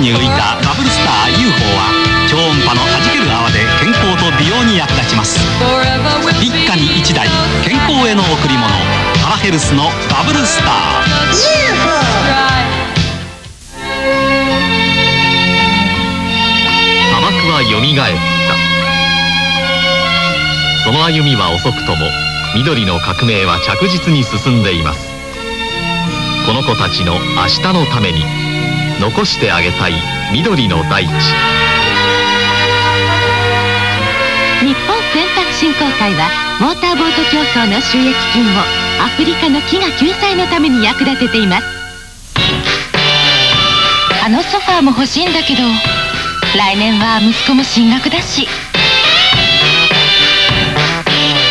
に浮いたバブルスター UFO は超音波の弾ける泡で健康と美容に役立ちます。一家に一台健康への贈り物。パラヘルスのバブルスター。UFO 砂漠はよみがえった。その歩みは遅くとも緑の革命は着実に進んでいます。この子たちの明日のために残してあげたい緑の大地。日本選択振興会はモーターボート競争の収益金をアフリカの飢餓救済のために役立てています。あのソファーも欲しいんだけど来年は息子も進学だし。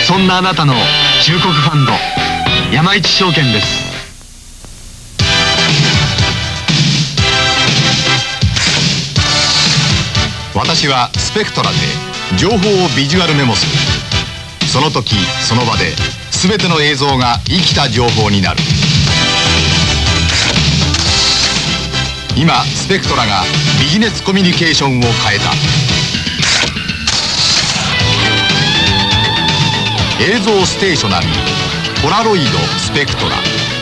そんなあなたの忠告ファンド山一証券です私はスペクトラで情報をビジュアルメモする。その時その場で全ての映像が生きた情報になる。今スペクトラがビジネスコミュニケーションを変えた。映像ステーショナリーポラロイドスペクトラ。